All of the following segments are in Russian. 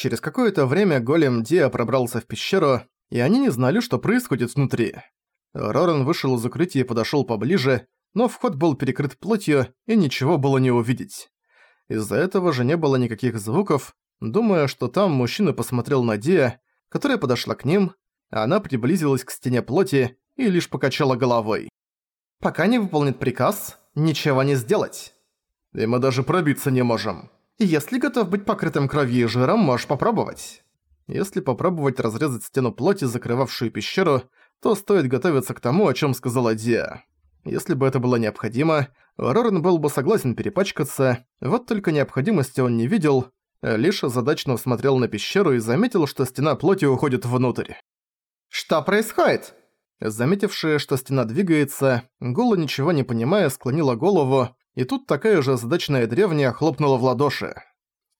Через какое-то время голем Диа пробрался в пещеру, и они не знали, что происходит внутри. Роран вышел из укрытия и подошёл поближе, но вход был перекрыт плотью, и ничего было не увидеть. Из-за этого же не было никаких звуков, думая, что там мужчина посмотрел на Диа, которая подошла к ним, а она приблизилась к стене плоти и лишь покачала головой. «Пока не выполнит приказ, ничего не сделать. И мы даже пробиться не можем. Если готов быть покрытым кровью и жиром, можешь попробовать». Если попробовать разрезать стену плоти, закрывавшую пещеру, то стоит готовиться к тому, о чем сказала Диа. Если бы это было необходимо, Рорен был бы согласен перепачкаться, вот только необходимости он не видел, лишь задачно смотрел на пещеру и заметил, что стена плоти уходит внутрь. «Что происходит?» Заметившая, что стена двигается, Гула, ничего не понимая, склонила голову, и тут такая же задачная древняя хлопнула в ладоши.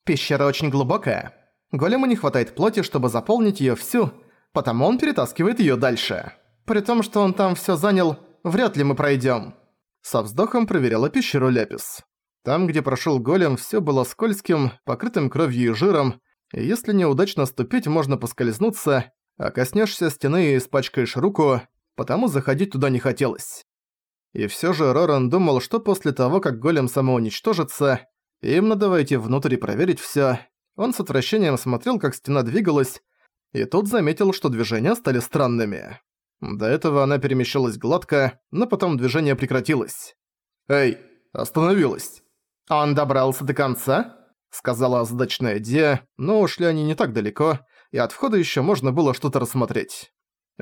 «Пещера очень глубокая. Голему не хватает плоти, чтобы заполнить её всю, потому он перетаскивает её дальше. При том, что он там всё занял, вряд ли мы пройдём». Со вздохом проверяла пещеру Ляпис. Там, где прошёл голем, всё было скользким, покрытым кровью и жиром, и если неудачно ступить, можно поскользнуться, а коснешься стены и испачкаешь руку, потому заходить туда не хотелось. И все же Роран думал, что после того, как голем самоуничтожится, им надо войти внутрь и проверить все. Он с отвращением смотрел, как стена двигалась, и тут заметил, что движения стали странными. До этого она перемещалась гладко, но потом движение прекратилось. «Эй, остановилась!» «Он добрался до конца?» — сказала озадачная Ди, но ушли они не так далеко, и от входа еще можно было что-то рассмотреть.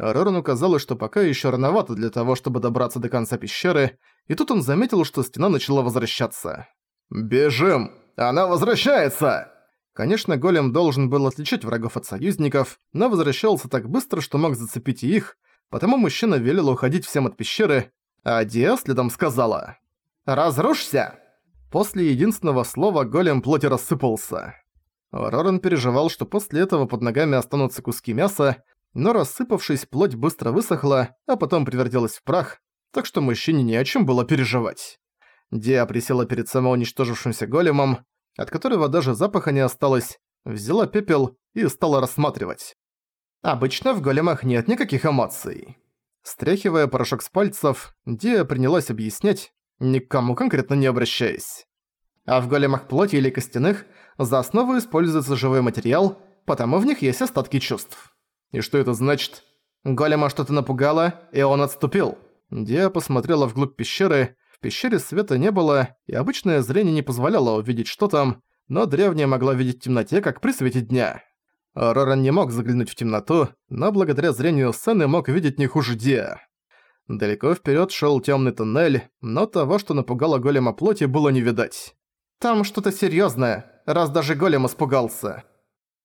Рорану казалось, что пока еще рановато для того, чтобы добраться до конца пещеры, и тут он заметил, что стена начала возвращаться. «Бежим! Она возвращается!» Конечно, голем должен был отличать врагов от союзников, но возвращался так быстро, что мог зацепить и их, потому мужчина велел уходить всем от пещеры, а Диа следом сказала «Разрушься!» После единственного слова голем плоти рассыпался. Роран переживал, что после этого под ногами останутся куски мяса, но рассыпавшись, плоть быстро высохла, а потом превратилась в прах, так что мужчине не о чем было переживать. Диа присела перед самоуничтожившимся големом, от которого даже запаха не осталось, взяла пепел и стала рассматривать. Обычно в големах нет никаких эмоций. Стряхивая порошок с пальцев, Диа принялась объяснять, никому конкретно не обращаясь. А в големах плоти или костяных – за основу используется живой материал, потому в них есть остатки чувств. И что это значит? Голема что-то напугало, и он отступил. Диа посмотрела вглубь пещеры. В пещере света не было, и обычное зрение не позволяло увидеть, что там, но древняя могла видеть в темноте, как при свете дня. Роран не мог заглянуть в темноту, но благодаря зрению сцены мог видеть не хуже Диа. Далеко вперед шел темный туннель, но того, что напугало голема плоти, было не видать. «Там что-то серьезное раз даже голем испугался.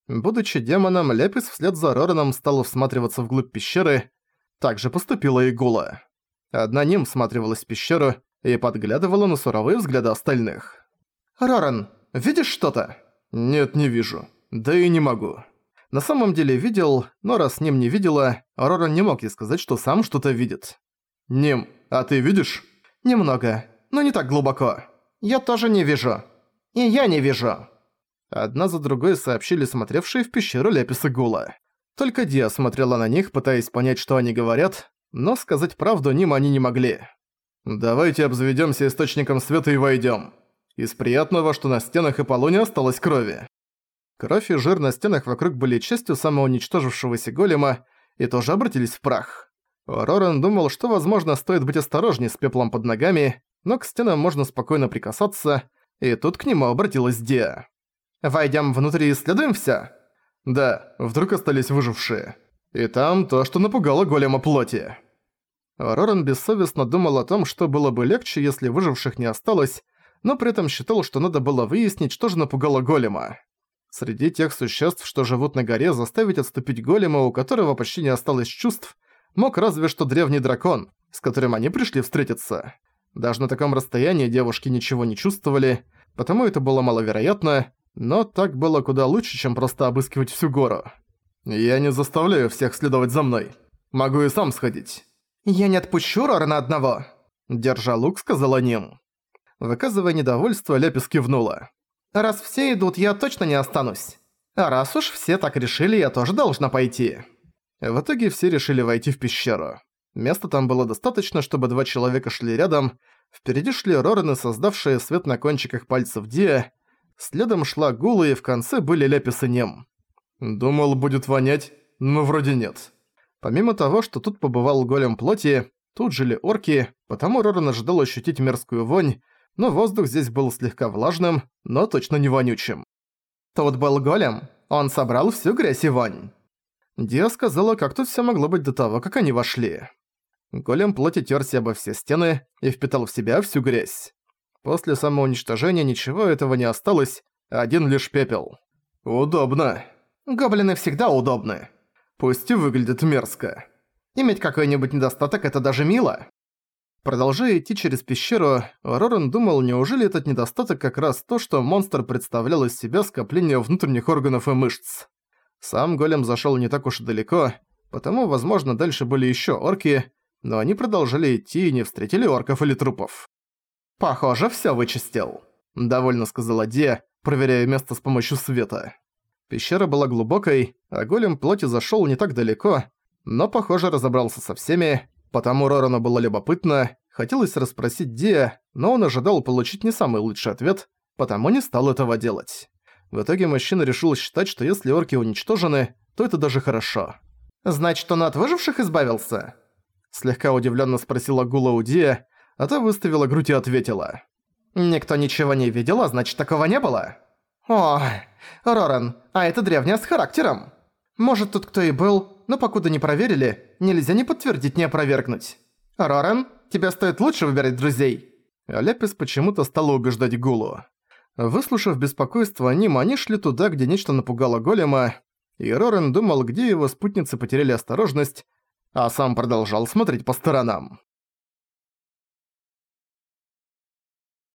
Будучи демоном, Лепис вслед за Рораном стал всматриваться вглубь пещеры. Так же поступила и Гула. Одна ним всматривалась в пещеру и подглядывала на суровые взгляды остальных. «Роран, видишь что-то?» «Нет, не вижу. Да и не могу». На самом деле видел, но раз Ним не видела, Роран не мог ей сказать, что сам что-то видит. «Ним, а ты видишь?» «Немного, но не так глубоко. Я тоже не вижу. И я не вижу». Одна за другой сообщили смотревшие в пещеру Ляпис и Гула. Только Диа смотрела на них, пытаясь понять, что они говорят, но сказать правду ним они не могли. «Давайте обзаведёмся источником света и войдём. Из приятного, что на стенах и полу не осталось крови». Кровь и жир на стенах вокруг были частью самоуничтожившегося голема и тоже обратились в прах. Роран думал, что, возможно, стоит быть осторожней с пеплом под ногами, но к стенам можно спокойно прикасаться, и тут к нему обратилась Диа. Войдем внутрь и исследуем всё? Да, вдруг остались выжившие. И там то, что напугало голема плоти. Роран бессовестно думал о том, что было бы легче, если выживших не осталось, но при этом считал, что надо было выяснить, что же напугало голема. Среди тех существ, что живут на горе, заставить отступить голема, у которого почти не осталось чувств, мог разве что древний дракон, с которым они пришли встретиться. Даже на таком расстоянии девушки ничего не чувствовали, потому это было маловероятно, но так было куда лучше, чем просто обыскивать всю гору. Я не заставляю всех следовать за мной. Могу и сам сходить. «Я не отпущу Рорана одного!» Держа лук, сказала Ним. Выказывая недовольство, Лепис кивнула. «Раз все идут, я точно не останусь. А раз уж все так решили, я тоже должна пойти. В итоге все решили войти в пещеру. Места там было достаточно, чтобы два человека шли рядом. Впереди шли Рорены, создавшие свет на кончиках пальцев Диа. Следом шла Гула, и в конце были Лепис и Нем. Думал, будет вонять, но вроде нет. Помимо того, что тут побывал голем плоти, тут жили орки, потому Рорен ожидал ощутить мерзкую вонь, но воздух здесь был слегка влажным, но точно не вонючим. «Тут был голем, он собрал всю грязь и вонь». Диа сказала, как тут все могло быть до того, как они вошли. Голем плоти тёрся обо все стены и впитал в себя всю грязь. После самоуничтожения ничего этого не осталось, один лишь пепел. Удобно. Гоблины всегда удобны. Пусть и выглядит мерзко. Иметь какой-нибудь недостаток – это даже мило. Продолжая идти через пещеру, Рорен думал, неужели этот недостаток как раз то, что монстр представлял из себя скопление внутренних органов и мышц. Сам голем зашёл не так уж и далеко, потому, возможно, дальше были ещё орки, но они продолжали идти и не встретили орков или трупов. «Похоже, всё вычистил», — довольно сказала Де, проверяя место с помощью света. Пещера была глубокой, а голем плоти зашёл не так далеко, но, похоже, разобрался со всеми, потому Рорану было любопытно, хотелось расспросить Дия, но он ожидал получить не самый лучший ответ, потому не стал этого делать. В итоге мужчина решил считать, что если орки уничтожены, то это даже хорошо. «Значит, он от выживших избавился?» Слегка удивленно спросила Гула у Дия, а та выставила грудь и ответила. «Никто ничего не видел, а значит, такого не было?» «О, Роран, а это древняя с характером. Может, тут кто и был, но покуда не проверили, нельзя ни подтвердить, ни опровергнуть. Роран, тебе стоит лучше выбирать друзей». Ляпис почему-то стала убеждать Гулу. Выслушав беспокойство Нима, они шли туда, где нечто напугало голема, и Рорен думал, где его спутницы потеряли осторожность, а сам продолжал смотреть по сторонам.